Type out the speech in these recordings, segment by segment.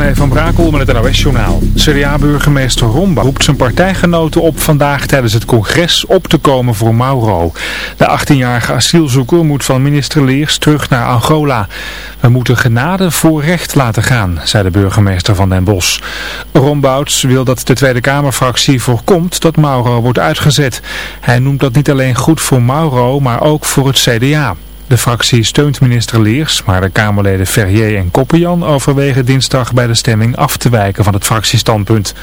Van Brakel met het NOS-journaal. CDA-burgemeester Romba roept zijn partijgenoten op vandaag tijdens het congres op te komen voor Mauro. De 18-jarige asielzoeker moet van minister Leers terug naar Angola. We moeten genade voor recht laten gaan, zei de burgemeester van Den Bosch. Rombouts wil dat de Tweede Kamerfractie voorkomt dat Mauro wordt uitgezet. Hij noemt dat niet alleen goed voor Mauro, maar ook voor het CDA. De fractie steunt minister Leers, maar de Kamerleden Ferrier en Koppenjan overwegen dinsdag bij de stemming af te wijken van het fractiestandpunt.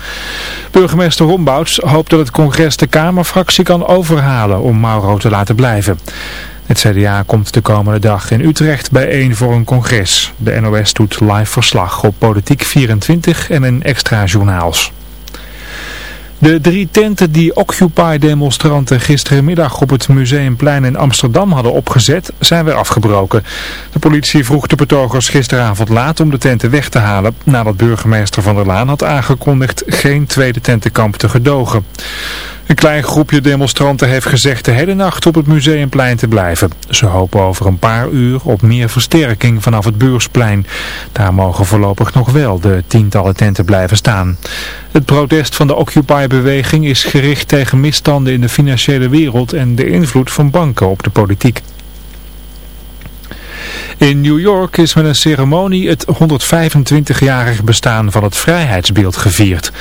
Burgemeester Rombouts hoopt dat het congres de Kamerfractie kan overhalen om Mauro te laten blijven. Het CDA komt de komende dag in Utrecht bijeen voor een congres. De NOS doet live verslag op Politiek 24 en in extra journaals. De drie tenten die Occupy-demonstranten gisterenmiddag op het Museumplein in Amsterdam hadden opgezet, zijn weer afgebroken. De politie vroeg de betogers gisteravond laat om de tenten weg te halen, nadat burgemeester Van der Laan had aangekondigd geen tweede tentenkamp te gedogen. Een klein groepje demonstranten heeft gezegd de hele nacht op het museumplein te blijven. Ze hopen over een paar uur op meer versterking vanaf het beursplein. Daar mogen voorlopig nog wel de tientallen tenten blijven staan. Het protest van de Occupy-beweging is gericht tegen misstanden in de financiële wereld en de invloed van banken op de politiek. In New York is met een ceremonie het 125-jarig bestaan van het vrijheidsbeeld gevierd.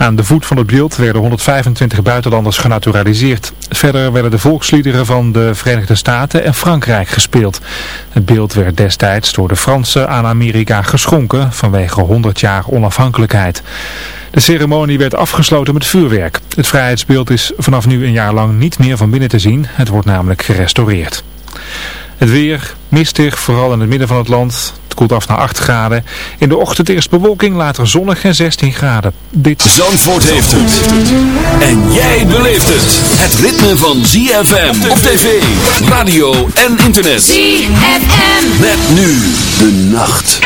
Aan de voet van het beeld werden 125 buitenlanders genaturaliseerd. Verder werden de volksliederen van de Verenigde Staten en Frankrijk gespeeld. Het beeld werd destijds door de Fransen aan Amerika geschonken vanwege 100 jaar onafhankelijkheid. De ceremonie werd afgesloten met vuurwerk. Het vrijheidsbeeld is vanaf nu een jaar lang niet meer van binnen te zien. Het wordt namelijk gerestaureerd. Het weer mistig, vooral in het midden van het land. Het koelt af naar 8 graden. In de ochtend eerst bewolking, later zonnig en 16 graden. Dit... Zandvoort heeft het. En jij beleeft het. Het ritme van ZFM op tv, radio en internet. ZFM. Met nu de nacht.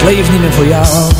Het leven niet meer voor jou.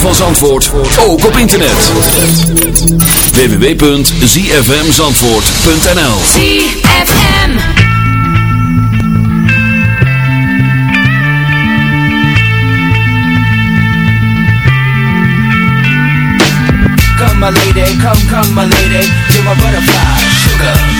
Ritme van Zandvoort, ook op internet. www.zfmzandvoort.nl ZFM Come my lady, come, come my lady, you're my butterfly, sugar,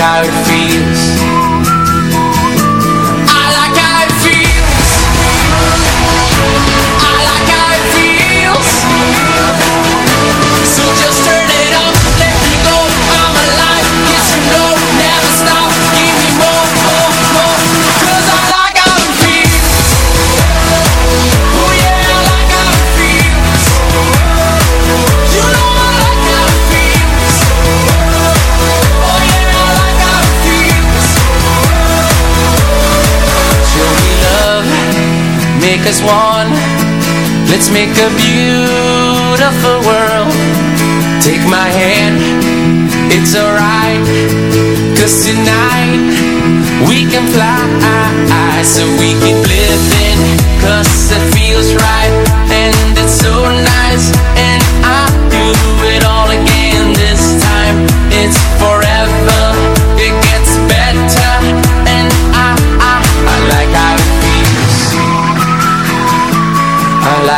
out make us one. Let's make a beautiful world. Take my hand, it's alright. Cause tonight we can fly. So we keep living cause it feels right. And it's so nice. And I'll do it all again this time. It's for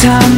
time.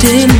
didn't